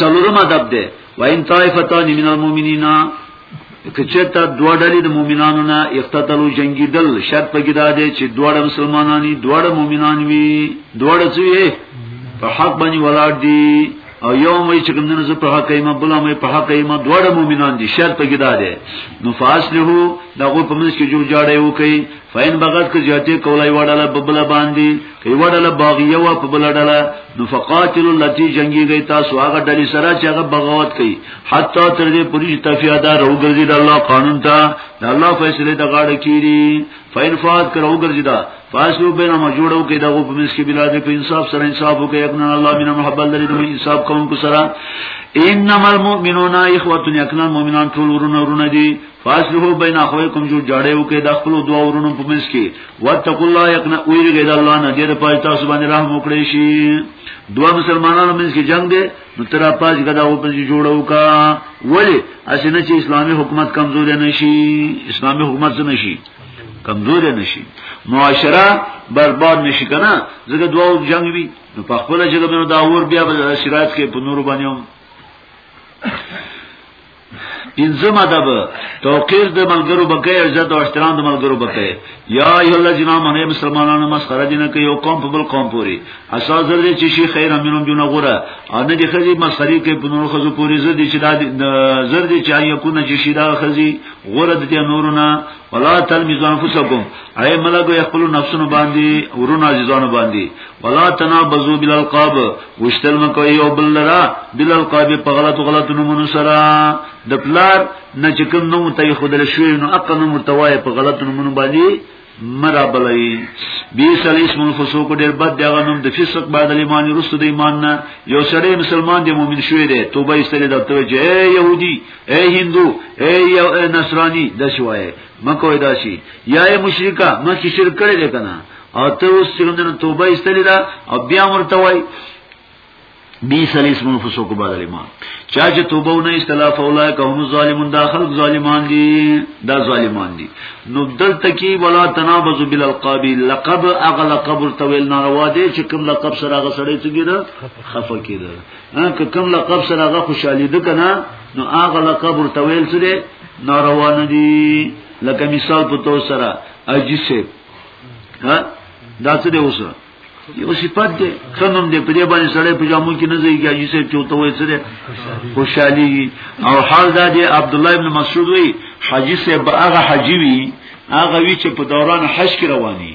څلورم ادب ده وان طائفتان من المؤمنین کچته دوه ډلې د مؤمنانو نه اقتتلوا جنگیدل شرط پکې دا دی چې دوه مسلمانانی دوه مؤمنان وي دوه څه په حق باندې ولاړ دي او یو مې چې کوم نه په حق ایمه بل مې په حق ایمه دوه مؤمنان دي شرط پکې دا دی نو فاصله دغه په منځ کې جوړ جاړې وکي فین بغت که زیاته کولای وړاله په بل باندې که وړاله باغیه وا په بل ډله نو فقاتل التی جنگیږي تاسو هغه ډلې سره چې هغه بغاوت کوي حتی تر دې پوری تفیادا روګرځي د الله قانون ته د الله فیصله د غاړه کیری فین فات کرو ګرځي دا فاسو بینه ما جوړو کې دغه په مس کې بلاد په انصاف سره انصاف وکي یقینا الله مینه محبت لري د انصاف کوونکو سره انما المؤمنون اخوه یقینا مؤمنان ټول ورونه ورونه دي فاصله بین اخویکم جو جړې وکي د خپل دوه ورونو په منځ کې وتقوا الله یقنا ویریږي د الله نه دې په تاسو باندې رحم وکړي شي دوه مسلمانانو منځ کې جنگ دی نو تر پاج غدا او په جوړو کا ولی اسنه چې اسلامي حکومت کمزور نه شي اسلامي حکومت څه نشي کمزور نه شي معاشره برباد نشي کنه زګه دوه جنگ وي نو په خپل جګه نو دا اور بیا به شرایط کې په نور باندې پنځم ادب توقیر د ملګرو بکې او عزت او احترام د ملګرو بکې یا ایه الله جنا منه مسلمانانو مسخره دي نه کوي او قوم په بل قوم پوری اساس درې چې شي خیر امینم جون غره ان دي خزي مسخري کې په نور خزو پوری زه دي چې دا زر دي چې یو کو نه چې شي دا خزي غره د نورونه ولا تلمزوا انفسکم اي ملګو خپل نفسونو باندې ورونو عزیزانو باندې ولا تنابزوا بالالقاب وشتل مکو یو بل لرا بالالقاب په غلط غلط نومونو سره د پلار نه چې کوم نوم ته خدل شوی نو اقل نوم توای په غلط نومونو باندې مرا بلئی بیس علی اسم الفسوق ډیر بد دی غنم د فسق بعد ایمان رسو د ایمان نه یو سړی مسلمان دی مؤمن شوی دی توبه ایستلی د توجه یهودی اے هندو اے یو اے نصرانی د شوای مکو داشي یا اے مشرکا مکه شرک کړي دې کنه او ته اوس څنګه توبه ایستلې ده او بیا مرته وای بی سلیس من فسوق بعد الایمان چا چې توبه نه استلا فولای که هم ظالمون داخل ظالمان دي دا ظالمان دي نو دلته کې ولا تنابذ بالالقاب لقب اغلقب تویل ناروا دي چې کوم لقب سره غسړې څګیره خفه کیده که کوم لقب سره هغه خوشحالي ده کنه نو هغه لقب ورته ویل څه دي ناروا نه دي لکه مثال په تو سره اجي سي ها دا څه دی اوسه یو صفات دی خنم دی په دې باندې سړی په جامو کې نه ځایږي اجي سي چوته وای سره خوشحالي او حال دا دی عبد الله ابن مسعود وی حاجی سي هغه حاجی وی هغه وی چې په دوران حج کې رواني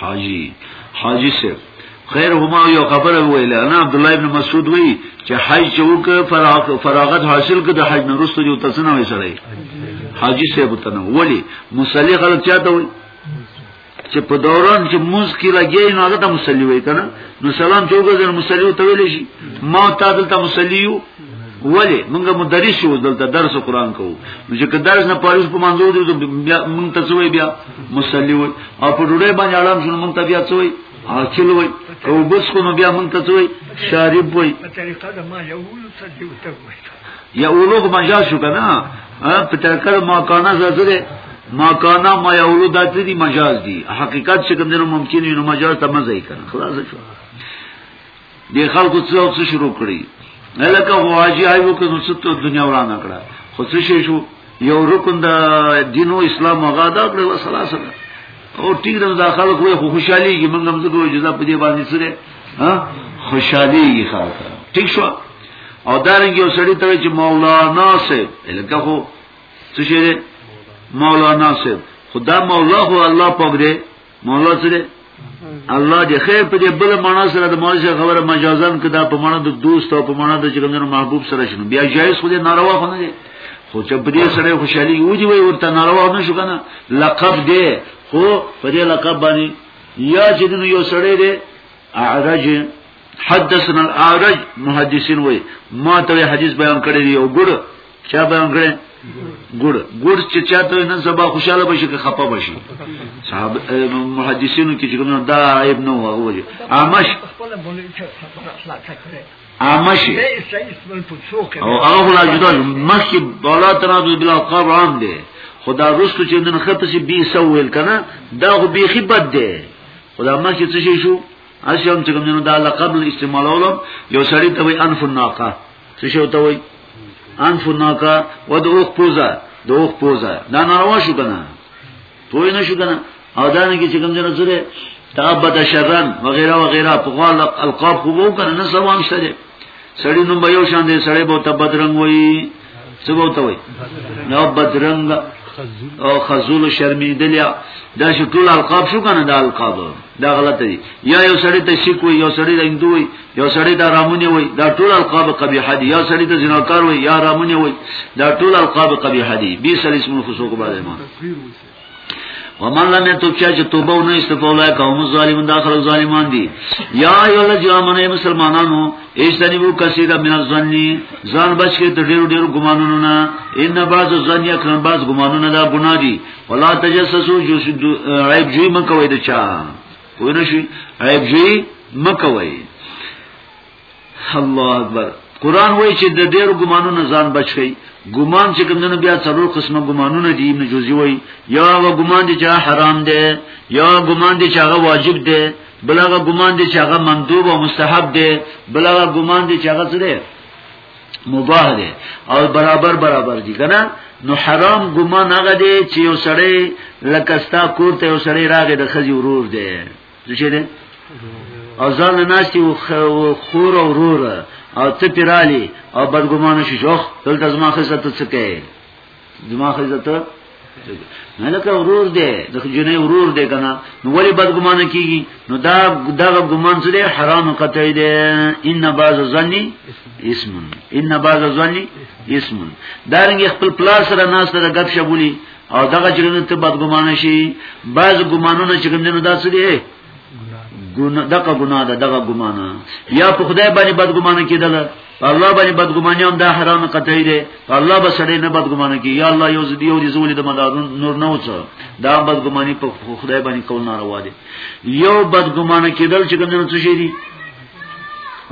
حاجی حاجی صاحب خیر هما یو خبره ویل انا عبد الله ابن مسعود وی چې حج چوک فراغ فراغت حاصل کړ د حج نه رسته جو تسنه وسړی حاجی صاحب تنه ولی مصلی خلک چاته وی چې په دوران کې موز کې لګي نو هغه ته مصلی وای کنه نو سلام چې وګورئ مصلی ته ویل شي ما تا دلته مصلی یو ولی مونږه مدرس یو دلته درس قران کوو چې که درس نه پاریس په منځو دی مونږ ته څوې بیا مصلی وای او په ډوډۍ باندې اړم شنو مونږ ته بیا څوې حاصل وای او بس کو نو بیا مونږ ته څوې شارب وای په طریقه دا ما یو څه دی وته وای یا اولوغ مجاز شو کنه په ترکر ما کانا زده ما کانا ما یا اولو داتې دي مجاز دي حقیقت چې کوم دنو ممکن وي نو مجاز ته مزه کنه خلاص شو د خلکو څو څه شروع کړی لکه واجی آیو که نو ست دنیا ورانه کړه خو څه شي شو یو رکن دا دینو اسلام هغه دا کړو وسلاسه او ټیک د داخله کوی خو خوشحالي کې موږ هم زه کوی جزا په دې باندې سره ها خوشحالي کې خاطر ټیک شو او دا رنګ یو سړی ته چې مولانا صاحب لکه خو څه شي مولانا صاحب خدا مولا هو الله پاک دې مولا سره الله دې خیر په دې بل معنا سره د مال څخه خبره مجازن کدا په معنا د دوست او په معنا د چګندنو محبوب سره شنو بیا جایز خو دې ناروا خو نه دي خو چې په دې سره خوشحالي وږي وي ورته ناروا نه شو کنه لقب دې خو په دې لقب باندې یا چې دنو یو سړی دې اعرج حدثنا الاعرج محدثین وای ما ته حدیث بیان کړی دی او ګړ چا به انګړې ګور ګور چې چاته نن سبا خوشاله بشي که خپه بشي صاحب محدثینو کې چې کومه دا عیب نه هغه وجه امش امش او هغه لا جدا مخکې بالا تنازل بلا قرب عام دی خدا رستو چې نن خپه سي بي سو ویل کنه دا خو بيخي بد دی خدا مخکې څه شي شو اسیم چې کوم نو دا لقب استعمالولم یو سړی ته وي انف الناقه څه شو ته وای انف ناکا و د اوخ پوزا د اوخ پوزا دا ناروا شو کنه پوی نه شو کنه او دا نه کې چې کوم جره سره تعبد شرن وغیرہ وغیرہ په خپل القاب خو وو کنه نه سوام شته سړی نو به یو شان دی سړی به تبد رنگ وای څه به وتوي نو بدرنګ او خزول شرمیدلیا دا شو ټول القاب شو کنه دا القاب دا غلطه دي یا یو سړی ته شک وي یو سړی د هندوی یو سړی دا رامونی وای دا ټول القاب قبیحه دي یو سړی ته زناکار وای یا رامونی وای دا ټول القاب قبیحه دي بي سړی اسم الفسوق باندې ما ومن لم يتوب چا چې توبه و نه استفولا قوم ظالمون دا خلک ظالمان دي یا ایو لجامن مسلمانانو اجتنبو کثیره من الظن ځان بچ کې تر ډیرو ډیرو ګمانونو نه ان بعض الظن یکرن بعض ګمانونه دا ګناه دي ولا تجسسو جو عیب جوی مکوئ د چا پوینه شي عیب جوی مکوي الله اکبر قران وایي چې د ډېر ګمانونو ځان بچ کړئ ګمان چې کومنه بیا څلور قسمه ګمانونه دي ابن جوزي وایي یا هغه ګمان دي چې حرام دی یا ګمان دي چې هغه واجب دی بلغه ګمان دي چې هغه مندوب او مستحب دی بلغه ګمان دي چې هغه څه دی مباح دی او برابر برابر دي کنه نو حرام ګمان هغه دی چې یو سړی لکه ستا کور ته یو سړی راغی د خزي ورور دی څه شي دی او ځان ناشتي او خور او ورور او ته پیرالی او بدګمانه شي شوخ دلته زما خزه ته څه کوي زما خزه ته نه لکه ورور دی د جنې ورور دی کنه نو ولی بدګمان کیږي نو دا دغه ګمان څه دی حرام قطعی دی ان بعض ظنی اسم ان بعض ظنی اسم دارنګ خپل پلا سره ناس سره غب شبولی او دغه جنې ته بدګمان شي بعض ګمانونه چې کوم نه دا څه دی ګنا دغه ګنا ده دغه ګمانه یا په خدای باندې بدګمانه کیدله په الله باندې بدګماني هم دا حرام قطعي دي په الله به سړی نه بدګمانه کی یا الله یو زدی یو دي زولې د مدارون نور نه وڅ دا بدګماني په خدای باندې کول ناروا دي یو بدګمانه کېدل چې کوم څه شي دي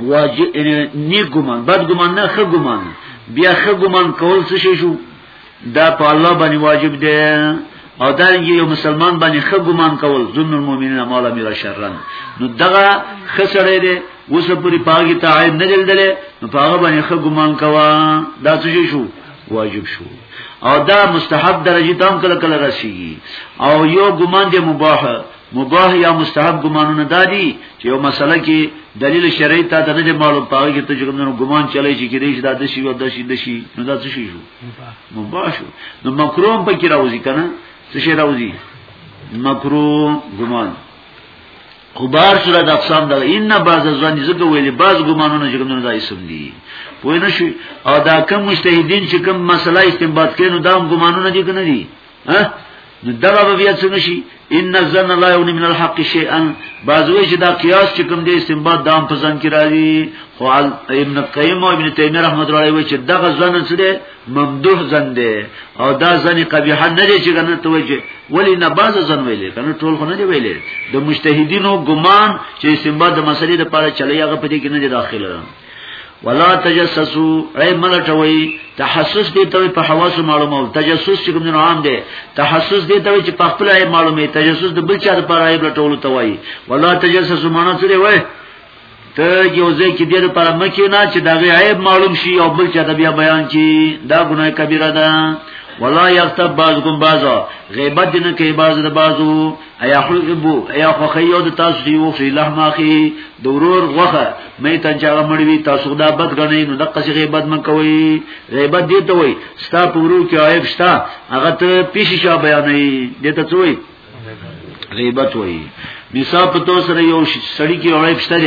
واجب نه ګمان بدګمان نه ښه ګمان بیا ښه ګمان کول څه شي شو دا په الله باندې واجب دی او دا یو مسلمان باندې خه ګمان کول ظن المؤمنین مولا میرا شرن نو دغه خسړې دی اوس پوری پاګی ته عیب نه دلدلې نو پاګه باندې خه ګمان کوا دا څه شو واجب شو او دا مستحب درجه تام کله کله راشي او یو ګمان دی مباح مباح یا مستحب ګمانونه دادي چې یو مسله کې دلیل شرعي ته د نه معلوم پاره کې ته کوم ګمان چلای شي کې دې دا د شی او د شی د شی نو دا څه شي شو مباح شو نو مکروه په کې راوځي کنه څه شي راوځي مکروه ګمان خبر سره د اقسام دغه ان بعض ځوان زګه ویلي بعض ګمانونه چې کومونه دا اسم دي پوه نه شي او دا کم مجتهدین چې کوم مسله استنباط کینو دا هم ګمانونه دي کنه دي ها نو دغه به بیا څه نشي ان الظن لا یغنی من الحق شیئا بازوی چې دا قیاس چې کوم دی استنباط دام په ځان کې راځي خو ابن قیم او ابن تیمیه رحمت الله علیه چې دغه ځن څه دی ممدوح ځن دی او دا ځن قبیح نه دی چې کنه ته وایي ولی نه باز ځن ویلې کنه ټول خو نه دی ویلې د مجتهدینو ګمان چې استنباط د مسلې لپاره چلی هغه په دې کې نه دی داخله ولا تجسسو اے ملټوي تحسس دي ته په حواس معلومه تجسس چې کوم عام دي تحسس دي ته چې په خپل عیب معلومه تجسس د بل چا لپاره عیب لټول ته وای ولا تجسسو معنی څه دی وای ته یو ځای کې دې لپاره مکه نه چې دا عیب معلوم شي او بل چا ته بیا بیان کی دا ګناه کبیره ده ولا یغتب بعضکم بعضا غیبت دین کوي بعض د بعضو ایا حزبو ایا خوخیو د تاسو دی وو شي لحماخي دورور غوخه مې تن چا مړوي تاسو دا بد غنې نو دغه څه غیبت من کوي غیبت دی ته وای ستا پورو کې عیب شتا هغه ته پیش شا بیانې دې ته څوي غیبت وای نصاب تو سره یو سړی کې عیب شته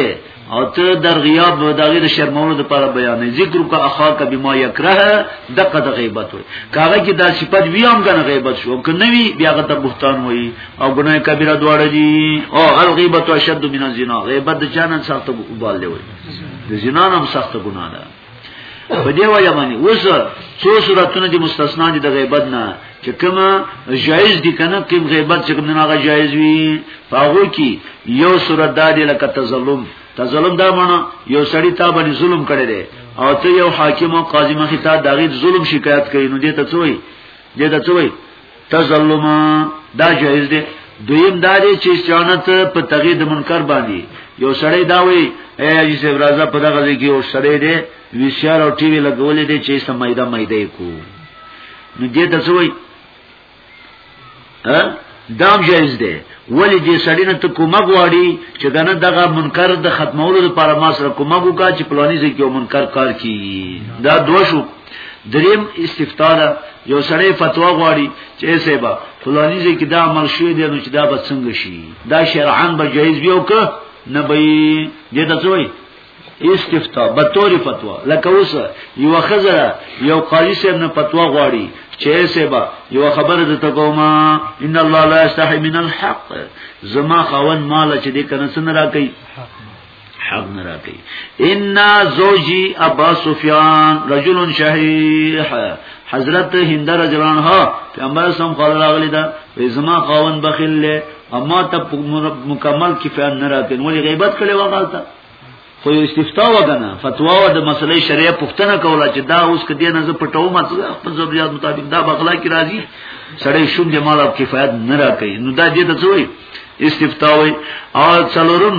او ته در غیاب د غیر شرمولو د پر بیان ذکر کا اخا کا بما یکره دغه د غیبت وي کاغه کې دا صفت وی هم کنه غیبت شو کنه وی بیا غته بهتان وي او ګناه کبیره دواړه دي او هر غیبت اشد من الزنا غیبت د چانن سخت وبال دی وي د زنا هم سخت ګناه ده په دې وجه باندې اوس څو صورتونه دي مستثنا دي د غیبت نه چې کومه جایز دي کنه کوم غیبت چې کوم نه هغه جایز وي هغه کې یو صورت دا دی لکه تظلم تظلم دا معنی یو سړی تا باندې ظلم کړی دی او ته یو حاکم او قاضي مخې ته دغه ظلم شکایت کوي نو دې ته څوی دې ته څوی تظلما دا جایز دی دویم دا دی چې استعانت په تغید د منکر باندې یو سړی دا وی اے اجي سیب راځه په دغه ځای کې یو سړی دی وی سي ار او ټي وی لګولې دی چې سم مېدا مېدا کو نو دې ته څه وای دام جایز دی ولی دې سړی نه ته کومه غواړي چې دنه دغه منکر د ختمولو لپاره ما سره کومه وکړه چې پلاني ځکه یو منکر کار کی دا دوه شو دریم استفتاء ده یو سړی فتوا غواړي چې سبا فلانی ځای کې دا عمل شوی دی نو چې دا به څنګه شي دا شرعاً به جایز وي او که نه به دې ته څوي استفتاء به توري فتوا لکه اوس یو خزره یو قاضي صاحب نه فتوا غواړي چې سبا یو خبره ده ته کومه ان الله لا یستحی من الحق زما خاون مال چې دې کنه سن راکې حق نه راکې ان زوجي ابا سفيان رجل شحيح حضرت هند رجلان ها پیغمبر سم قال راغلی دا زما خاون بخیل له اما ته مکمل کفایت نه راکې نو غیبت کړي وغالتا خو یو استفتا وکنه فتوا و د مسلې شریعه پښتنه کوله چې دا اوس کدی نه ز پټو مت خپل ضرورت مطابق دا بغلا کی راځي سړی شوم جمال او کفایت نه راکې نو دا دې ته څوې استفتاوی او څلورم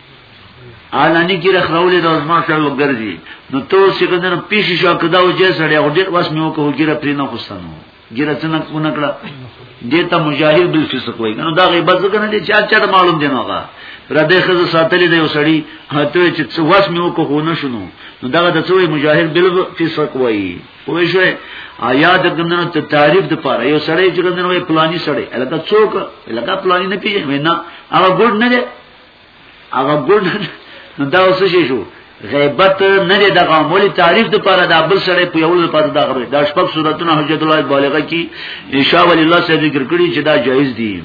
اعلانی کې رخرولې د ازما سره وګرځي نو تو چې کدن پیش شو کدا او جې سره او ډېر واس میو کو ګیره پرې نه خوستنو ګیره څنګه کو نه کړه دې ته مجاهد بل څه کوي نو دا غیبت څنګه نه دي چا چا معلوم دي نوغه پر دې خزه ساتلې دی وسړي هته چې څه واس میو کو خو نه شنو نو دا د څوې مجاهد بل څه کوي پوه شو آیا د ګندنو ته تعریف د پاره یو سړی چې ګندنو پلاني سړی الکه څوک الکه پلاني نه پیژنې نه هغه ګډ نه دی هغه ګل نو دا اوس شي شو غیبت نه دی دغه مولی تعریف د پاره دا بل سره په یو لپاره دا غوړي دا شپږ صورتونه حجت الله بالغه کی ان شاء الله سره ذکر کړی چې دا جایز دي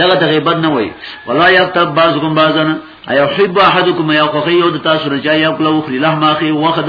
دغه د غیبت نه وای ولا یغتب بعضکم بعضن ایحب احدکم یاخو یو د تاسو رجا یاکل او خلی لحم اخی وخد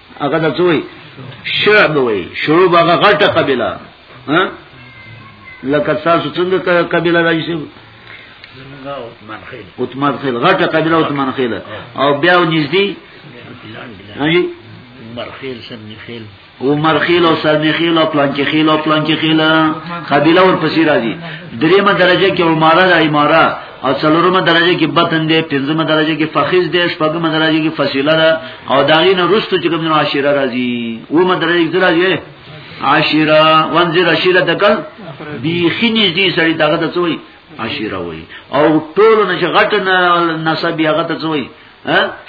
هغه د څوی شعب وای شروع هغه غټه قبيله ها لکه تاسو څنګه قبيله راځي عثمان خیل غټه قبيله عثمان خیل او بیا نږدې هاجي مرخیل سمنی خیل عمر خیل او سرمی خیل او پلانکی خیل او پلانکی خیل قبیله ور پسې راځي دریمه درجه کې عماره د عماره او څلورمه درجه کې بطن دی پنځمه درجه کې فخیز دی شپږمه درجه کې فصیله ده او داغین رستو چې کوم عاشره راځي و مدرج درا یې عاشره وانزل عاشره دکل بی خنی دې سړی دغه د څوی عاشره وای او ټول نه غټ نسب هغه ته څوی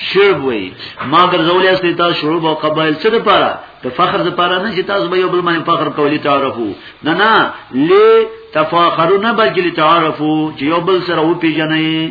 شرب وای ما ګرځولې استې تاسو شرب او قبایل څه لپاره د فخر لپاره نه چې تاسو به یو بل باندې فخر کولی تعارفو نه نه لې تفاخرون بلکې تعارفو چې یو بل سره و پیژنې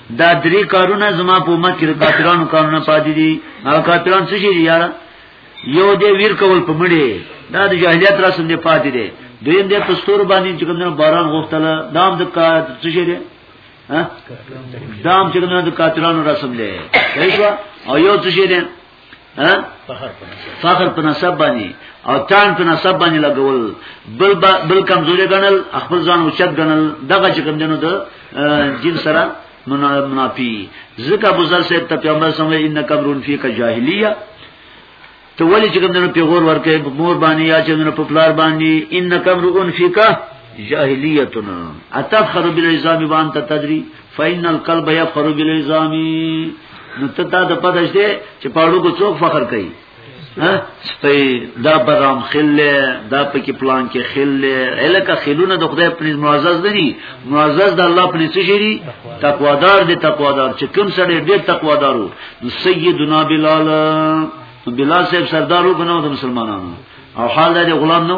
دا درې کارونه زما په امت کې د کافرانو کارونه پاتې دي هغه کافران څه شي یاره یو دې ویر کول په مړې دا د جاهلیت رسم دې پاتې دي دویم دې په ستور باندې چې کومه باران غوښتل دا هم د څه شي دي ها دا هم چې کومه د کافرانو رسم دي او یو څه شي دي ها فخر په نسب باندې او تان په نسب باندې لګول بل با بل کمزوري غنل خپل ځان اوچت غنل دغه چې کوم دینو د جن سره منافي ځکه ابو ذر صاحب ته پیغمبر سمې ان کبرون فیک جاهلیه ته ولی چې کوم دینو پیغور ورکه مور باندې یا چې دینو په پلار باندې ان کبرون فیک جاهلیتنا اتفخر بالعظام وانت تدری فین القلب یفخر بالعظام نو ته دا د پدش دی چې پاړو کو څوک فخر کوي ها سپي دا برام خله دا پکې پلان کې خله الکه خلونه د خدای پنځ معزز دي معزز د الله پنځ شری تقوادار دي تقوادار چې کوم سړی ډېر تقوادارو نو سیدنا بلال بلال صاحب سردارو بنو د مسلمانانو او حال د غلام نو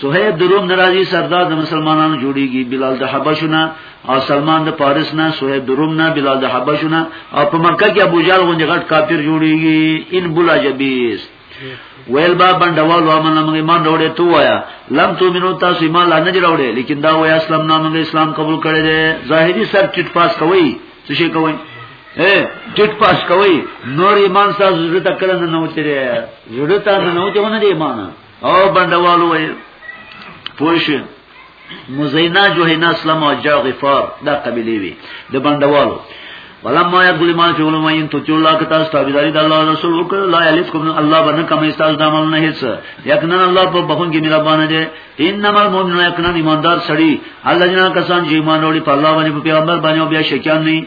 صہیب دروم ناراضی سردار د مسلمانانو جوړیږي بلال د حبشونه او سلمان د پاریس نه صہیب دروم نه بلال د حبشونه او په مکه کې ابو جال غوندې غټ کافر جوړیږي ان بولا جبیس ویل با بندوال وامن موږ ایمان وروړې تو وایا لم تو منو تاسو ایمان لا نه جوړې لیکن دا وای اسلام نامه اسلام قبول کړي دي ظاهری سر چټ پاس کوي څه شي کوي ټیټ پاس کوي نور ایمان تاسو زړه تکل نه نوچره زړه تاسو نه نوچونه دی ایمان او بندوالو وي پوښ مزینا جوهینا اسلام او جا غفار دا قبیله وی د بندوالو ولما یقول ما فی علم ان تطیع الله که تاسو تابعداري د الله رسول وکړه لا یلفکم الله باندې کوم تاسو د عمل نه هیڅ یقینا الله په بخون کې مهربان دی انما المؤمنون یقینا ایماندار سړي الله جنا کسان چې ایمان وروړي په الله باندې په پیغمبر باندې او بیا شکیان نه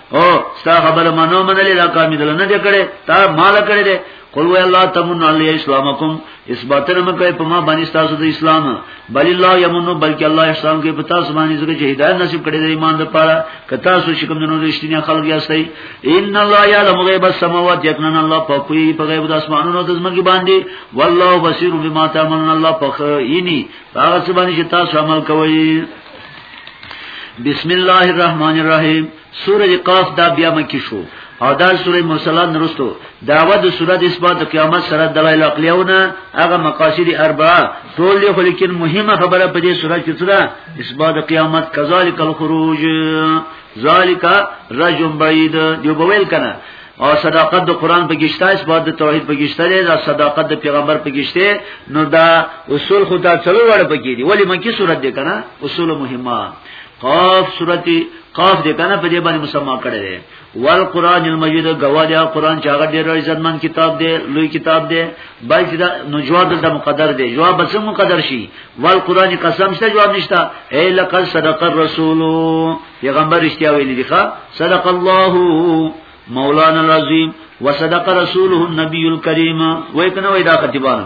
او ستا خبر منو منلې دا کار مې دل نه کړې تا مال کړې دې قل وی الله تمن علی اسلامکم اثباتن مکه په ما باندې تاسو د اسلام بل الله یمن بلکې الله احسان کوي په تاسو باندې زکه چې هدایت نصیب کړي د ایمان لپاره که تاسو شکم نه رښتینی خلک یاستئ ان الله یعلم غیب السماوات یقینا الله په کوی په غیب د اسمانونو د زمکه باندې والله بصیر بما تعملون الله په یینی هغه څه باندې چې تاسو عمل کوئ بسم الله الرحمن الرحیم سوره قاف دا بیا مکی شو او دا سوره مرسلات نرستو داوا د سوره د اثبات قیامت سره دلایل عقلیونه هغه مقاصد اربعه ټول له لیکن مهمه خبره په دې سوره کې څه ده اثبات قیامت کذالک الخروج ذالک رجم بعید دی بویل کنه او صداقت د قران په گشته اس بعد د توحید په گشته دی دا صداقت د پیغمبر په گشته نو دا اصول خدا څلور وړ پکې دي ولی مکی صورت دی کنه اصول مهمه قاف سورتی قاف دې کنه په دې باندې مسما کړی دی وال قران المجید گواډیا قران چې هغه ډېر عزتمن کتاب دی لوی کتاب دی بلکې دا نو جواب د مقدر دی جواب به مقدر شي وال قران قسم شته جواب نشته اے لقد صدق الرسول پیغمبر اشتیا ویلی دی خواه صدق الله مولانا العظیم وصدق رسوله النبی الكریم وی کنه وی دا خطیبانو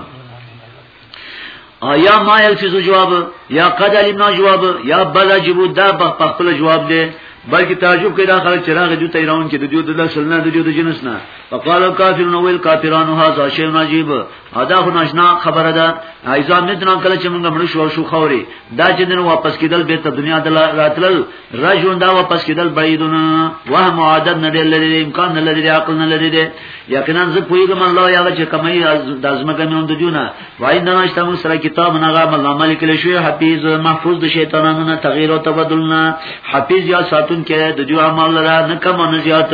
یا ما یلفظ جواب یا قد علمنا جواب یا بل جبو دا بخپل جواب دی بلکې تعجب کوي دا خلک چې راغی دوی تیرون کې د دوی د لسل نه د دوی د جنس نه فقالو کافرون ویل کافرانو هاذا شی عجیب او دا خو ناشنا خبره ده ایزا مدنا کله چې موږ مړ شو شو خوري دا چې دن واپس کیدل به ته دنیا د راتلل رجون دا واپس کیدل بعیدونه وهم عادت نه دی لري امکان نه لري عقل نه لري دی یقینا زه پویګم الله یا چې کمای د ازمکه مې وند جونا وای نه نشته مو سره کتاب نه غا مل عمل کله شو حفیظ محفوظ د شیطانانو نه تغییر او تبدل نه حفیظ یا ساتون کې د جو اعمال لرا نه کم نه زیات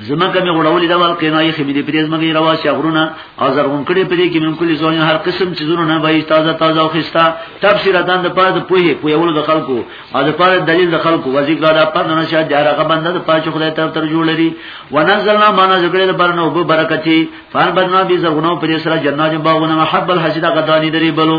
زمکه می غړولې دا ول کینای خې می دې پریز مګي روا شي غرونه او زرغون کړي پرې کې من کلی زون هر قسم چې زونه به تازه تازه او خستا تفسیر دان د پاره په هي په یول د خلکو او د پاره دلیل د خلکو وزګ دا پر نه شه د هغه بنده د پاره خدای تر تر جوړ لري ونزلنا ما نه زګړې د برنو وب برکتی فان بدنا بي زغنو پرې سره جنات باغونه محب الحسد غدانی درې بلو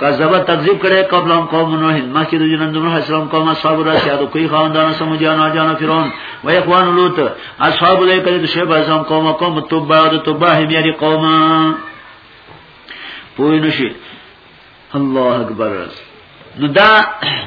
کذب تکذیب کړي قبل ان قوم نوح مخکې د جنند نوح اسلام قوم اصحاب را شهادو کوي خاندان سم جانا جانا فرعون و اخوان لوط اصحاب له کړي د شیب اعظم قوم قوم توبه د توبه همیاري قوم پوی نشي الله اکبر نو دا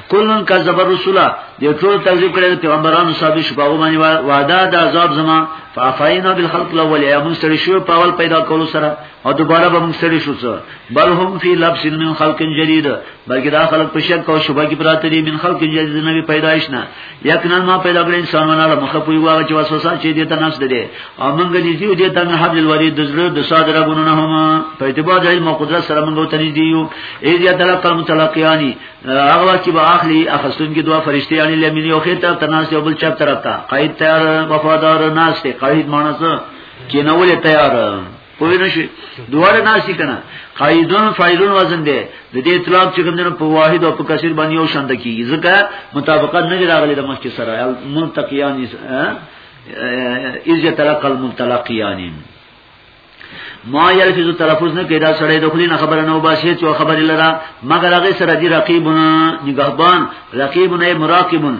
کلن کذب الرسول دی ټول تکذیب کړي پیغمبرانو صاحب شپاو باندې وعده د عذاب زما فافینا بالخلق الاول یا مستری شو په اول پیدا کولو سره او دوباره به موږ سړي شو څه بل هم فی لبس من خلق جدید بلکې دا خلق په شک او شبهه کې پراته دي من خلق جدید نوې پیدایش نه یقینا ما پیدا کړ انسان ونه مخه پوي واغ چې وسوسه چې دې ته نفس ده او موږ دې دیو دې ته نه حبل الورید د زړه د صادره غونو نه هم په اعتبار د علم او قدرت سره موږ ته نږدې یو ای دې تلقل متلقیانی هغه وخت چې به اخلي اخستون کې دوا فرشتي یعنی لمن یو خیر طرف تناس یو بل چپ طرف ته قائد تیار وفادار ناس ته قائد مانسه کینول تیار پوه نه شي دواړه ناشي کنه قایدون فاعلون وزن دی د دې اطلاق چې کوم په واحد او په کثیر باندې یو شان کیږي ځکه مطابقت نه راغلی د مخکې سره ملتقیان از یتلقى الملتلقیان ما یلفظ تلفظ نه کیدا سړی د خلی نه خبره نه وباسي چې خبره لره مګر هغه سره دی رقیبون نگهبان رقیبون مراقبون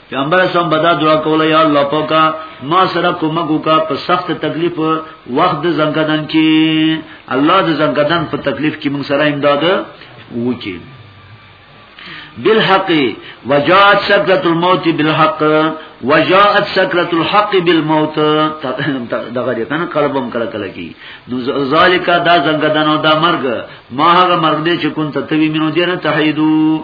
پیغمبر اسلام بدا دعا کوله یا الله پاکا ما سره کومک وکا په سخت تکلیف وخت د زنګدن کې الله د زنګدن په تکلیف کې موږ سره امداد وکي بالحق وجاءت سكرة الموت بالحق وجاءت سكرة الحق بالموت دغه دې کنه قلبم کله کله کی نو ذالک دا زنګدن او دا مرګ ما هغه مرګ دې چې کون ته توی مینو دې نه تحیدو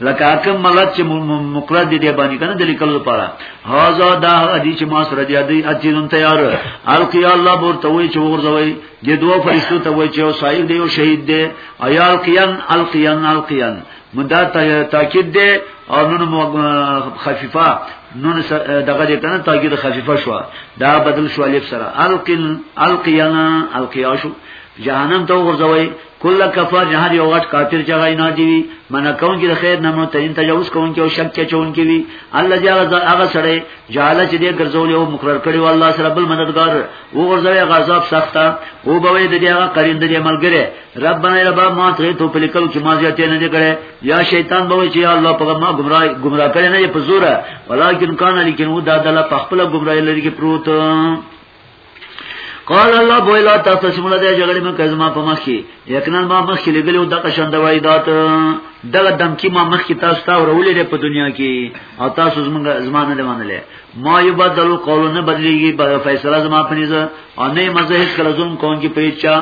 لکه کوم ملت چې مقرر دي دی باندې کنه د لیکلو لپاره هاذا دا ادي چې ما سره دی ادي اجرن تیار القي الله ورته وی چې ورځوي د دوه فرشتو ته وی چې او صاحب دی او شهید دی ایا القيان القيان القيان مدا تاکید دی او نون خفیفه نون دغه دې کنه تاکید خفیفه شو دا بدل شو الف سره القن القيان القيا شو جهنم ته ورځوي کله کفر نه هر یو غټ کافر چې غي ناجی وي من کون کې خیر نه مو تین تجاوز کون کې او شک چې چون کې وي الله جل هغه سره جال چې دې ګرځول او مقرر کړي والله سره بل مددگار او ورځوي غذاب سخته او به وي دې هغه قریند دې ملګری ربنا رب ما ته ته پلیکل چې ما زیاتې نه کړي یا شیطان به وي چې الله په ما گمراه گمراه کړي نه په زور ولیکن کان لیکن و دا دلا په خپل گمراه لري کې پروت قال الله بولا تاسو چې موږ د جګړې مې کزما په مخ کې یقینا ما مخ کې لګلو د قشند وایدات دغه دم کې ما مخ کې تاسو ته ورولې په دنیا کې او تاسو زمونږ زمانه نه منلې ما یبدل قول نه بدلیږي په فیصله زما په نيزه او نه مزه هیڅ کله ظلم کوم کې پېچا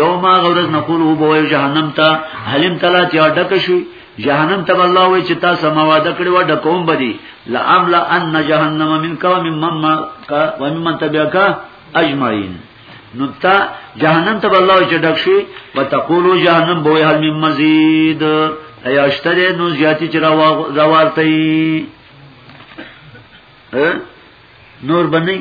یوم غورز نقول هو بو جهنم ته حلم تلا چې ډک شي جهنم ته الله وی چې تاسو ما وعده کړی و د کوم بدی لامل ان جهنم منک و ممن ما کا و ممن تبعک اجمعین نو تا جهنم ته الله چې ډک شي وتقولو جهنم بوې هل من مزید ایاشتره نو زیاتی چې راوارتای نور بنئ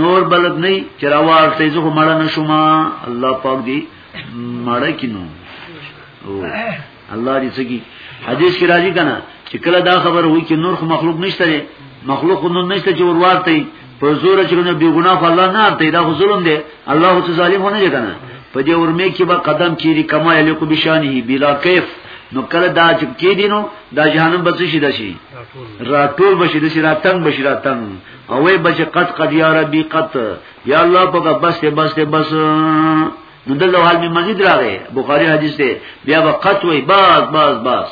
نور بلد نه چرواړ ته زه مړ نه شوم الله پاک دی مړ کینو الله دې سګي حدیث کې راځي کنه چې کله دا خبر وای چې نور خو مخلوق نشته دی مخلوق خو نور نشته چې ورواړ ته په زور چې نه بي ګناه خو الله نه ارته دا خو ظلم دی الله خو ظالم نه دی کنه په دې ورمه کې به قدم چیرې کما یلکو بشانه بلا کیف نو کله دا چې کې دینو دا جهنم به څه شي د شي راټول بشي د شي راتنګ بشي راتنګ او وي بچ قد قد یا ربي قد یا الله پاک بس ته بس ته بس نو دغه حال می مزید راغی بخاری حدیث ته بیا به قد وي بس بس بس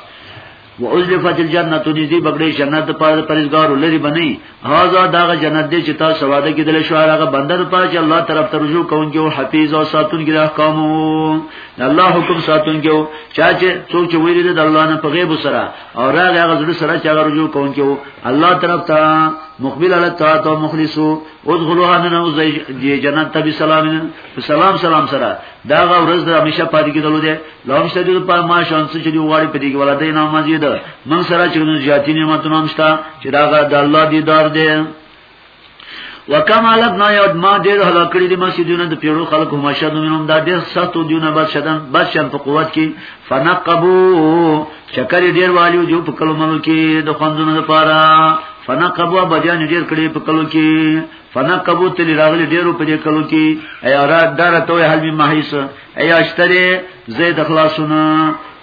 وازلفت الجنه نزی بغړې جنت پر پرېزګار لري بنئ هاذا داغه جنت دی چې تاسو واده کېدل شو هغه بنده د پاره چې الله طرف ته رجوع کوونکی او حفیظ او ساتونکی د احکامو د الله حکم ساتونکی او چا چې څوک چې ویری د الله نه په غیب سره او راغی هغه زړه سره چې هغه رجوع کوونکی او الله طرف ته مقبل علی طاعت او مخلصو ادخلوها من جنت تبي سلام سلام سلام سره دا غو ورځ د همیشه پاتې کېدلو ده لوم شته د پر ما شانس چې دی وغاړي په دې کې ولادت نه مزید من سره چې نو زیاتی نعمتونه هم شته چې دا د الله دیدار ده وکم علت نه یاد ما ډیر هلاک کړی دي مسجدونه د پیړو خلق هم شاد منهم دا ډیر سختو دیونه بس شدن بس شم په قوت کې فنقبو شکر ډیر والیو جو په کلمو کې د خوندونو لپاره فنقبو بجان ډیر کړی په کلو کې فنا کبو تلی راغلی ډیرو په دې کلو کې ایا را دار ته حل می محیس ایا اشتری زید خلاصونه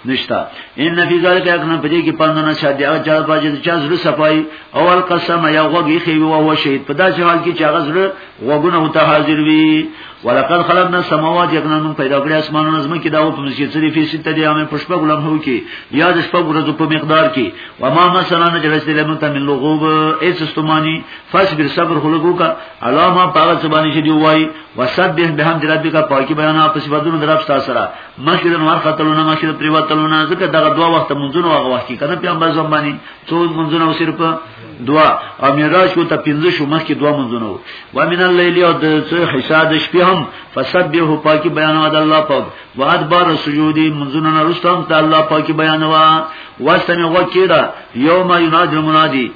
نشتا ان فی ذلک اکنا پدې کې پندنه شادي او چا باجې چا زړه صفای اول قسم یا غوږی خې او هو شهید په داسې حال کې چې هغه زړه غوګونه او ته حاضر وي ولقد خلقنا السماوات یکنا من پیدا کړی اسمانونه زمو کې دا او په مسجد سری فی ست دی امه پښپا ګلم هو کې یا د شپږ ورځې په مقدار کې و ما مثلا نجلس لمن تم لغوب ایس استمانی فصبر صبر خلقو کا علامه پاغه زبانی چې دی وای وسبح بحمد ربک پاکی بیان په صفاتونو درب ستا سره مخیرن ورختلونه مخیر پریوتلونه ځکه دغه دوا وخت منځونه هغه وخت کې کنه پیغمبر زمانی څو منځونه صرف دوا او معراج کو ته پنځه شو مخ کې دوا منځونه و و من الليل او د څو حساب د شپې هم فسبح پاکی بیان د الله پاک واد بار سجودی منځونه نه رستم ته الله پاکی بیان وا واستنه وکیرا یوم ینادی منادی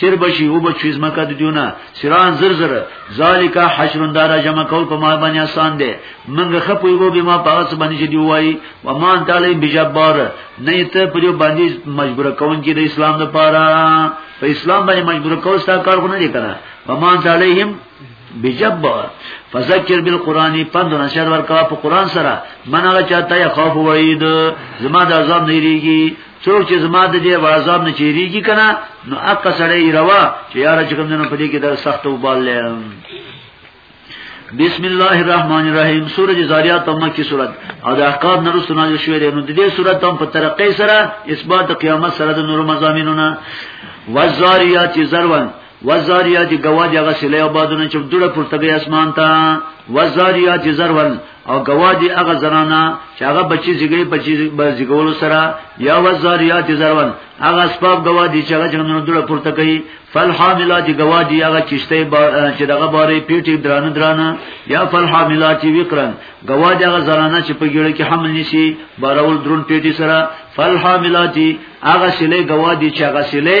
سر بشي او بچي زمکه د دیونه سران زر زر ذالک حشر دار جمع کول په ما باندې آسان دي منګه خپوي وو به ما پاس باندې چې دی وای و ما تعالی بجبار نه ته په یو باندې مجبور کون کې د اسلام لپاره په اسلام باندې مجبور کول ستا کار خو نه دی کنه و ما تعالیهم بجبار فذکر بالقران پند نشر ورکا په قران سره منغه چاته یا خوف وعید زما د عذاب نه ریږي څوک چې زما د دې عذاب نه چیریږي کنه نو اقا سره یې روا چې یار چې کوم نه پدې کې در سخت وبال لیم بسم الله الرحمن الرحیم سورۃ زاریات تمه کی سورۃ او د احقاف نور سنا جو شوی نو د دې سورۃ تم په ترقې سره اثبات قیامت سره د نور مزامینونه وزاریات زروان وزاریات گوا دی هغه سلی آبادونه چې دوړه پورته کوي اسمان ته وزاریات زرول او گوا دی هغه زنانا چې هغه بچی زیږي بچی زیږول سره یا وزاریات زرول هغه اسباب گوا دی چې هغه جنونو دوړه پورته کوي فالحاملات گوا دی هغه چشته چې دغه باره پیټي درانه درانه یا فالحاملات وقرن گوا دی هغه زنانا چې په ګړې کې حمل نشي بارول درون پیټي سره فالحاملات هغه سلی گوا دی چې هغه سلی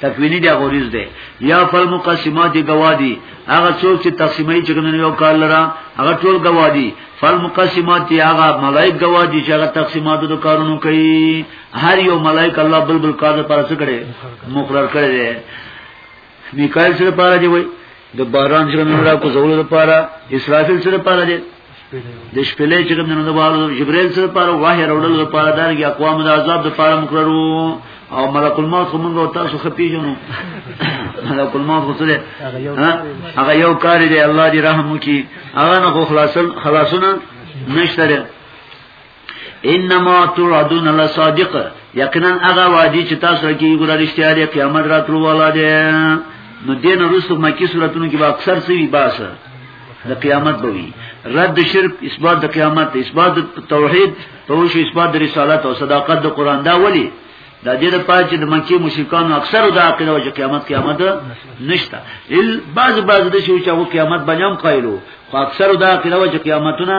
تکوینی دی غوریز دی یا فالمقسمات گوادی هغه څوک چې تقسیمای چې کنه یو کار لره هغه ټول گوادی فالمقسمات هغه ملائک گوادی چې هغه تقسیماتو د کارونو کوي هر یو ملائک الله بل بل کار پر څه کړي مقرر کړي دی میکائیل سره پاره دی وای د باران چې موږ را کوزولو لپاره اسرافیل سره لپاره دي د شپلې چې موږ د باران جبرائیل سره لپاره وحی راوړل لپاره دغه اقوام د عذاب لپاره مقررو او ملک الموت خو موږ تاسو خپېژنو ملک الموت خو سره هغه یو کار دی الله دې رحم وکي هغه نه خلاصون خلاصونه نشته انما توعدون لصادق یقینا هغه وادي چې تاسو کې ګور رښتیا دی قیامت راتلو والا دی نو دین وروسته مکی صورتونو کې به اکثر سوي باسه د قیامت به وي رد شرک اثبات د قیامت اثبات توحید توش اثبات رسالت او صداقت د قران دا ولی دا دې د پات چې د مکی مشرکان اکثر دا عقیده او قیامت قیامت نشته ال بعض بعض د شو چې هو قیامت بنام قایلو خو اکثر دا عقیده او قیامتونه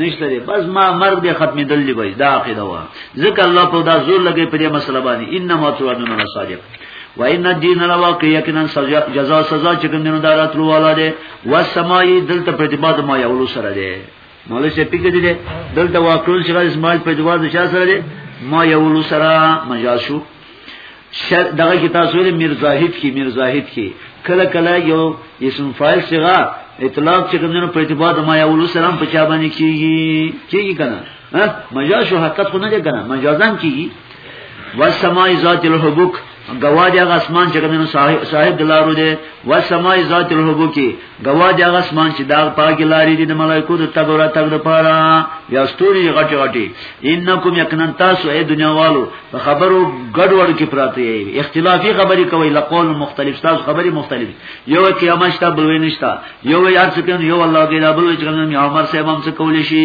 نشته دی بس ما مرګ به ختمې دلی وای دا عقیده وا ځکه الله په دا زور لګي په دې مسله باندې انما توعدون لصادق و ان الدين لواقع یقینا جزاء سزا چې کوم نه دارات لواله ده و سمای دلته په دې بعد ما یولو سره ده مولوی شه پکې دي دلته واکرون شغه اسماعیل په جواز شا سره دي ما یولو سره مجاز شو شر دغه کتاب سره میر زاهد کی میر زاهد کی کله کله یو اسم فاعل شغه اطلاق چې کومنه په اعتبار د ما یولو سره په چا باندې کیږي کیږي کنه ها مجاز شو حقیقت خو نه دی کنه مجازان کیږي والسماء ذات الحبوک گواد هغه اسمان چې کوم صاحب صاحب دلارو دی والسماء ذات الحبوک گواد هغه اسمان چې دا پاګی لاري دي د ملائکو د تګورا تګ د پاره یا ستوري غټي غټي انکم یقینا تاسو ای دنیا والو په خبرو ګډوډ کې پراته یې اختلافي خبرې کوي لقول مختلف تاسو خبرې مختلف یو قیامت شته بل وینشتا یو یار څه کوي یو الله کې دا بل چې کوم عمر صاحب هم څه کولی شي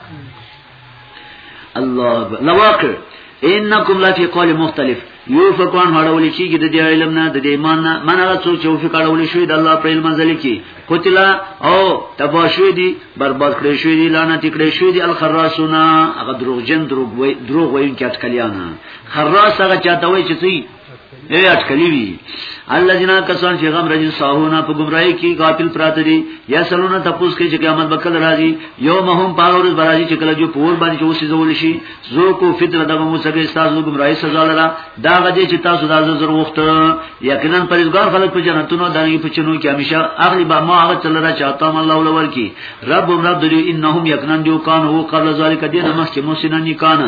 الله اکبر لواکر انکم لا فی قول مختلف یو فقوان هړول کیږي د دې علم نه د دې ایمان نه من هغه څوک چې وفق هړول شوی د الله په علم ځل کې قتل او تبا شوی دی برباد کړی شوی دی لعنت کړی شوی دی الخراسونا هغه دروغجن دروغ وای دروغ وایي چې اټکلیانا خراس هغه چاته وای چې یې اټکلی وی الله جنا کسان چې غم رجل ساهونه په گمراهی کې غافل پراته دي یا سلونه تپوس کې چې قیامت به کله راځي یوم هم پاور برازي چې کله جو پور باندې چې اوسې زول شي زو کو فطر دغه مو سګي تاسو گمراهی سزا لره دا غدي چې تاسو د زر وخت یقینا پرېزګار خلک په جنتونو دغه په چنو کې همیشه اخلي به ما هغه چل را چاته الله ولور کی رب رب دې انهم یقینا جو کان هو قبل ذلک دین مخکې موسنن کان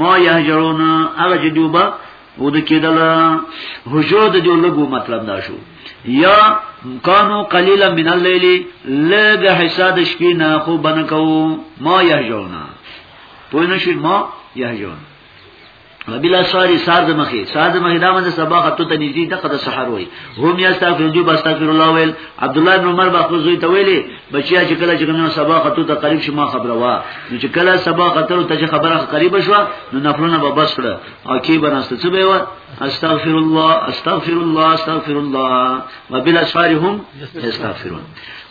ما یهجرون هغه چې دوبه او د کېدل هجو د جو لګو مطلب دا شو یا کانو قلیلا من الليل لګه حصہ د شپې نه خو بنکو ما یهجون پوه نه شي ما یهجون وبلا ساری ساز مخی ساز مخی دا من سبا خطو تا نزدی دقا دا سحر وی هم یستغفر جو بستغفر الله ویل عبدالله بن عمر باقو زوی تا ویلی بچیا چې کله چې کومه سبا خطو ته قریب شي ما خبره وا نو چې کله سبا خطر ته چې خبره قریب شو نو نفلونه به بس کړه او کې بناسته څه به و استغفر الله استغفر الله استغفر الله وبلا اسفارهم استغفرون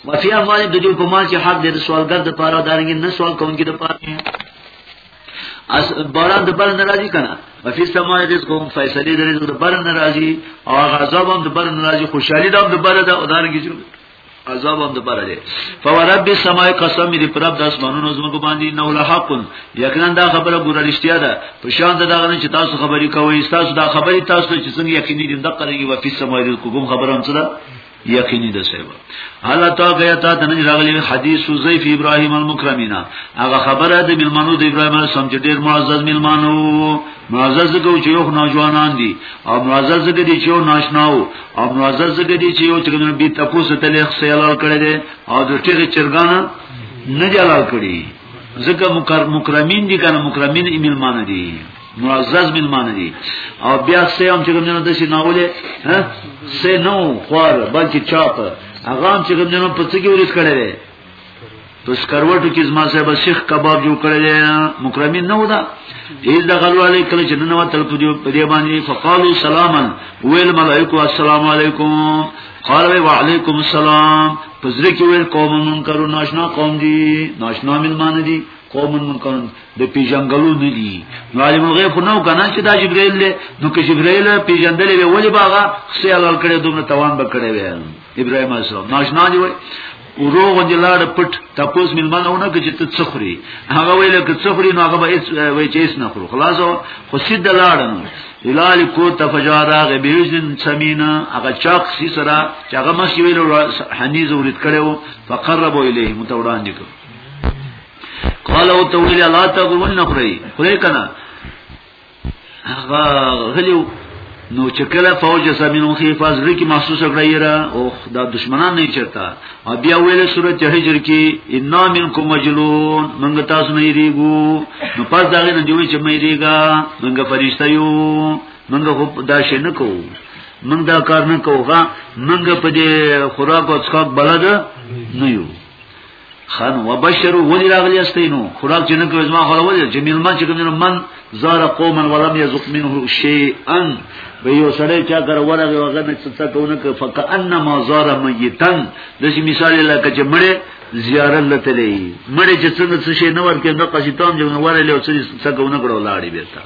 وفي اموال د دې په مال چې حق دې سوالګر د پاره دارنګ نه سوال کوونکی د پاره اس باران د بر ناراضي کنه په فیس سما رزق هم فیصله د رزق د بر ناراضي او غضب هم د بر ناراضي خوشحالي د بر د ادارګي عذاب هم د پاره دی فورب السماء قسم دې پر رب د اسمانونو زمکو باندې نو له حق یقینا دا خبره ګوره رښتیا ده په شان دا غنه چې تاسو خبرې کوي تاسو دا خبرې تاسو چې څنګه یقیني دي دغه رنګي و په سماء دې کوم خبره هم څه ده یقیني ده سیبا حالا تا گیا تا دنج راغلی حدیث زیف ابراهیم المکرمینا هغه خبره د ملمنو د ابراهیم السلام چې ډیر معزز ملمنو معزز کو چې یو نوجوانان دي او معزز کې دي چې ناشناو او نوازه زګه دي چې یو چرګ نبی تاسو ته لیک سیلال کړی دی او د ټیګ چرګان نه جلال کړی زګه مکرمین دي کنه مکرمین ایمیل مان دي معزز من مان دي او بیا سه هم چې کومنه د شي ناوله ها سه نو خوار بلکې چاپ هغه هم چې کومنه په څه کې ورس کړی په سکروټو کې زما صاحب شیخ کباب جوړ کړی دی مکرمین نه ودا ایز دغلو علی کله چې نن وتل په دې په دې باندې فقالو سلاما ویل ملائکه السلام علیکم قال و علیکم السلام پزړه کې ویل قوم منکرو ناشنا قوم دي ناشنا ملمان دي قوم منکرون د پیژنګلو نه دي نو عالم الغیب نو کنه چې دا جبرائیل له نو کې جبرائیل پیژندلې وی ولی باغه خسي حلال کړي دومره توان بکړي وی ابراهيم اسو ناشنا دی وای ورو غوندې لاړ پټ تاسو ملمنونه کې چې ته څخري هغه ویل کې څخري نو هغه به هیڅ وای چې هیڅ نه خورو خلاص خو سید لاړ نو هلال کو تفجارا غبیوزن سمینا هغه چاق سی سره چې هغه مخ ویل حنیز ورید کړو فقربوا الیه متوړان دي قال او تو ویل لا تغون نخری خدای کنا هغه غلیو نو چې کله فوج زمينو کې فاز لري محسوس کړی را او دا دشمنان نه چرتا او بیا ویل سورۃ هجر کې ان منکم مجلون موږ تاسو نه یریګو نو پس دا نه جوړی چې مې ریګا موږ فرشتہ یو موږ خو دا شي نه کوو موږ دا کار نه کوو موږ په دې خوراک او څښاک بلد نه یو خان وبشر ولی راغلی استینو خوراک چې نه کوي زما خو ولی چې ملما چې کوم من زار قوما ولم يذق منه شيئا به یو سړی چا کر ورغه وغه نه څه کونه ک فکانما زار میتن د شي مثال لکه چې مړې زیارت لته لې مړې چې څنګه څه شي نه ورکه نه قصیتام چې ورلې او څه څه کونه کړو لاړې بیرته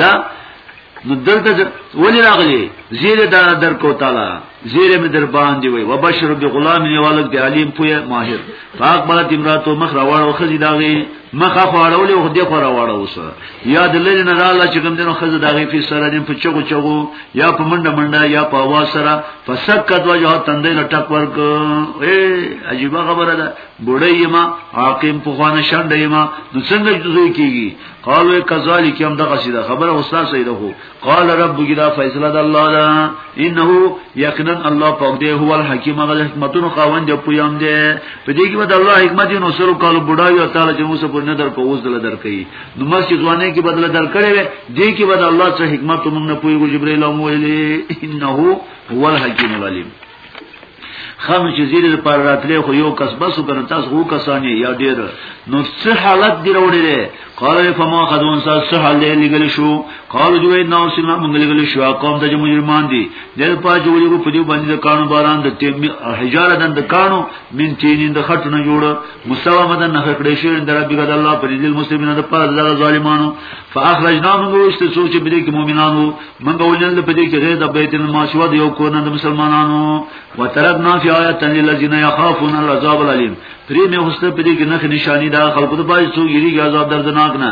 دا نو دلته ولې راغلی زیره دا در کو تعالی زیره می در باندې وي وبشر بغلام یوالک د علیم پوی ماهر فاق بلت امراتو مخ راوړ او خزی داغي مخ خواړول او دې خور راوړ اوس یا د لری نه رااله چې کوم دنو خزی داغي په سره دې په چغو چغو یا په منډه منډه یا په आवाज سره فسکت وجه تندې لټک ورک اے عجیب خبره ده بډای ما حاکم په خوانه شاندې ما نو څنګه جوړ کیږي قالو کذالک هم دغه سیده خبره استاد سیده هو قال رب جدا فیصله د الله دا انه یقینا الله پاک دی هو الحکیم هغه حکمتونو خاوند دی پویان دی په دې کې به الله حکمت نو سره کالو بډای او تعالی چې موږ په نظر کو اوس دل درکې نو مسجد ځوانه کې بدله درکړې وي دې کې به الله څخه حکمت موږ نه پویږو جبرئیل او مویل انه هو الحکیم العلیم خانو چې زیره د پاره راتلې خو یو کس بس کنه تاسو هو کسانی یا ډیر نو څه حالت دی وروړي دی قال فما خدون سا څه حال دی لګل شو قال دوی نو سیمه مونږ لګل شو قوم د مجرمان دي د پاره جوړي په دې باندې د کانو باران د تیم حجاره د کانو من تینین د خټو نه جوړ مساومه د نه کړې شو د رب ګد الله پر دې مسلمانانو د پاره د ظالمانو فاخرجنا من وشت سوچ بری کې مؤمنانو منګه وجل په دې کې غیر د بیت الماسوا د یو کورن د مسلمانانو وترکنا فی آیات للذین یخافون العذاب الالم پرې مې هسته په دې کې نه نشانی دا خلکو ته پای څو یری عذاب دردناک نه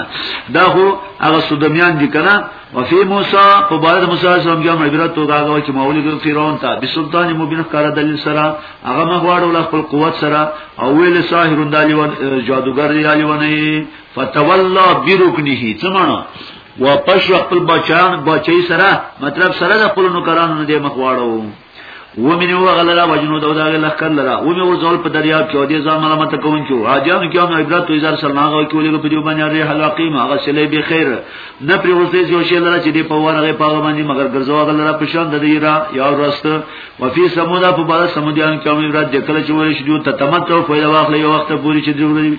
دا خو هغه سودمیان دي کنه وفي موسی په بار موسی سم جام عبرت تو داغه چې مولوی ګر فرعون ته به سلطان مبین کار دلیل سره هغه مغواړ ول خپل قوت سره او ویل ساحر دالی و جادوګر دی علی ونه فتولى بركنه څه معنی واپس خپل بچان بچي سره مطلب سره د خپل نوکرانو نه دی مخواړو ومن هو غلرا وجنود او داغه لخر لرا ومن ور زول په دریاب کې او دې ځان ملامت کوون چې حاجان کې هم عبرت او زار سلناغه کې ولې په دې باندې ری حلاقیم هغه سلی به خیر نه پر ورته یو شی لرا چې دې په ورغه په باندې مگر ګرځوا غلرا په شان د دې را یا رست وفي سمودا په بار سمودیان کې هم عبرت دکله چې ورې شو ته تمت او فائدہ واخلې یو وخت پوری چې دې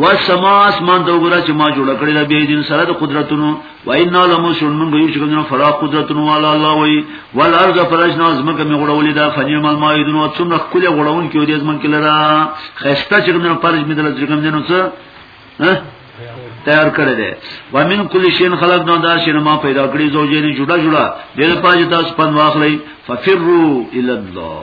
وسما اسمان ته وګوره چې ما جوړ کړی دا به دین سره د قدرتونو و ان علم شون من غیب چې کومه فرا قدرتونو والا الله وی والارض فرجنا از مکه می غړولې دا فنیم المایدون او څومره کله غړون کې دې زمون کې لرا خسته چې کومه فرج می دل چې کومه نو څه تیار کړی دی و من کل شین خلق نو دا شین ما پیدا کړی زوجې نه جوړه جوړه دې پاج تاسو پن واخلې ففروا الی الله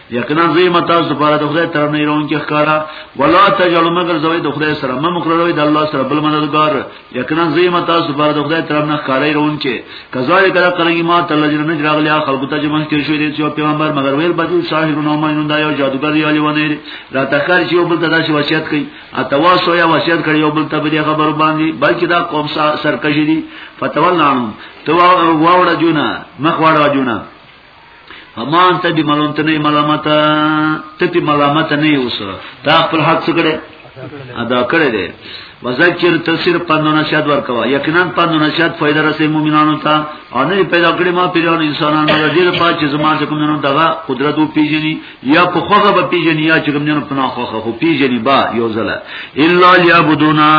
یقینا زوی متا سپاره د خدای تر نه رون کې ښکارا ولا تجل مگر زوی د خدای سره مم مقرروي د الله سره بل مددگار یقینا زوی متا سپاره د خدای تر نه ښکارا رون کې کزای کړه قرنګي ما تل جن نه راغلی خلق ته جمع کې شوې دي چې پیغمبر مگر ویل بجو شاهر نو مینون دا یو جادوګر یالي ونه را تخر چې بل ته شي وصیت کوي اتوا سو یا وصیت کړي یو بل ته به خبر باندې بلکې دا قوم سرکشي دي فتولنا تو واوړه جونا مخ واړه جونا اما انت بی ملامت نه ملامت ته بی ملامت نه یوسره تا خپل حق څه کړي ادا کړی دی وذکر تفسیر پندو نشاد ورکوا یقینا پندو نشاد فائدہ رسې مؤمنانو ته او نه پیدا کړی ما پیران انسانانو د دې لپاره چې زما چې کوم نه دغه قدرت او پیژني یا په خوغه به پیژني یا چې کوم نه پنا خوغه خو پیژني با یو ځله الا یعبدونا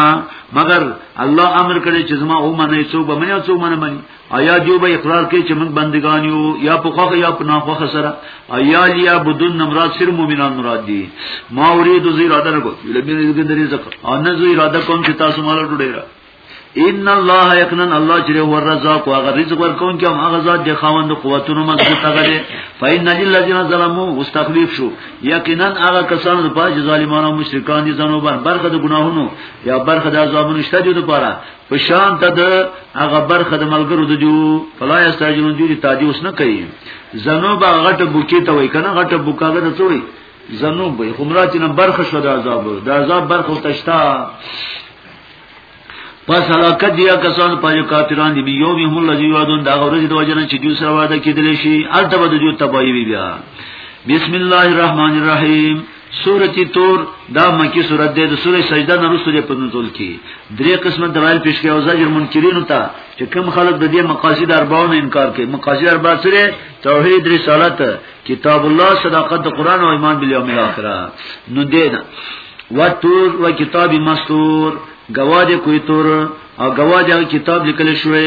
مگر الله امر کړی چې زما او منه څوک به منه څوک منه مني ایا جو به اقرار کوي چې موږ بندگان یو یا په خوخه یا په ناخوخه سره ایا لیا بدون نمراد سر مؤمنان مراد دي ما اريد زی اراده نه کوم لکه دې درې ځکه ان زی اراده کوم چې تاسو مال ډوډۍ را ان الله یقینا الله چې هو الرزاق او هغه رزق ورکون چې هغه ذات د خاوند قوتونو مضبوط غړي فإن للذین ظلموا مستخلف شو یقینا هغه کسان د پاج ظالمانو مشرکان دي زنو بر برخه د ګناهونو یا برخه د عذابونو شته دي لپاره په شان ته د هغه برخه د ملګرو د جو فلا استاجرون دی تاجی اوس نه کوي زنو با غټه بوکی ته وای کنه غټه بوکاګه ته څوی زنو به خمرات نه برخه شو د عذاب د عذاب برخه تشتا پس علاقه دیا کسان پای کافران دی یوم هم الله یوادون دا ورځ د وجنه چې دوی سره وعده کېدل شي البته د جو تبایی بیا بسم الله الرحمن الرحیم سورتی تور دا مکی سورت ده د سورې سجده نه رسو په نزول کې درې قسمه دلایل پیش کړي او زجر منکرین ته چې کم خلک د دې مقاصد اربعو نه انکار کوي مقاصد اربع سره توحید رسالت کتاب الله صداقت د قران او ایمان بالیوم الاخره نو دینه وتور و کتاب مستور گواج کوی تور او گواج کتاب لیکل شوی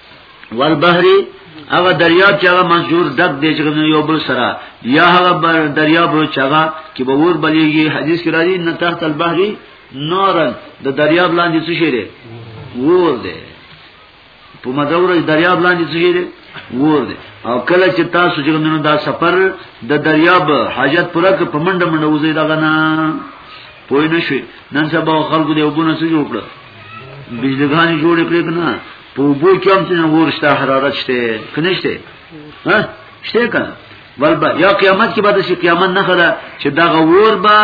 والبحر هغه دریاب چې هغه منظور دک دی چې یو بل سره یا هغه دریاب چې هغه کې به ور بلیږي حدیث کې راځي ان تحت البحر نارن د دریاب لاندې څه شي دی ور دی په مدور دریاب لاندې څه شي دی ور دی او کله چې تاسو چې نن دا سفر د دریاب حاجت پوره ک په منډه منډه وځي دا غنا پوه نه شي نن سبا خلکو دی وګونه څه جوړ کړ بجلګانی جوړ کړی کنه په وبو کې هم څنګه ورشته حرارت شته کنه شته ها شته کنه بل با یا قیامت کې بعد شي قیامت نه خره چې دا غور با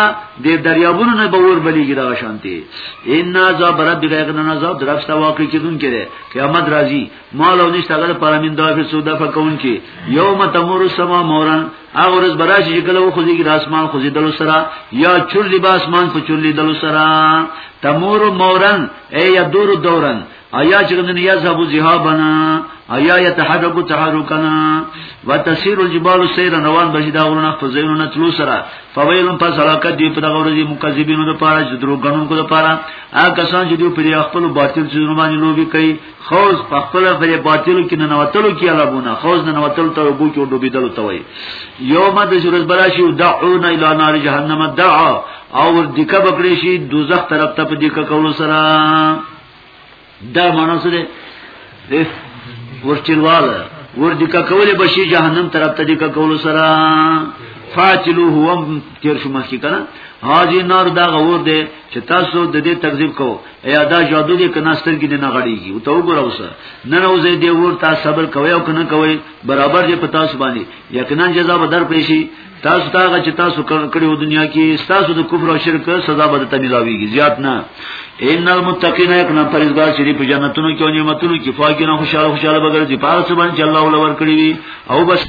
د دریابونو نه باور بلیږي دا شانتي ان عذاب رب غیغنا عذاب درښته واقع کیدون کړي قیامت راځي مال او نشته غل پرامین دا په سودا فکون کې یوم تمر السما مورن هغه ورځ براشي چې کله خو دې اسمان خو دې دل سره یا چور لباس مان په چور دل سره تمور مورن ای یا دور دورن ایا چې د یذهب ذهابنا ایا یتحرک تحرکنا وتسير الجبال سيرا روان بشي دا غرونه په زینونه تلو سره فویل پس حلاکت دی په دغه ورځې مکذبینو لپاره چې درو غنونکو لپاره هغه کسان چې دوی په خپل باطل څیزونو باندې لوبي کوي خوز په خپل په باطل کې نه نوتلو کې الابونه خوز نه نوتل ته وبو کې ډوبېدل ته وي یوم د شورز براشي دعونا الی نار جهنم دعا او دکه بکړې شي دوزخ طرف ته په دکه کولو سره دا معنا څه ده ورچلوال ور دي کا کولې بشي جهنم طرف ته دي کا کول سره فاتلو هو تیر شو مخکې کنه حاجی نار دا غور دی چې تاسو د دې تکذیب کوو یا دا جادو دی کنه ستر کې نه غړیږي او ته وګوره اوسه نه روزه دی ور تاسو صبر کوي او کنه کوي برابر دی په تاسو باندې یقینا جزا به در پېشي تاسو ته هغه چې تاسو کړی و دنیا کې تاسو د کفر او شرک سزا به ته ملاويږي زیات نه ان المتقین یکنا پرېزګار چې په جنتونو کې او نعمتونو کې فاقین خوشاله خوشاله بغیر چې پاره سبحان چې الله ولور کړی وي او بس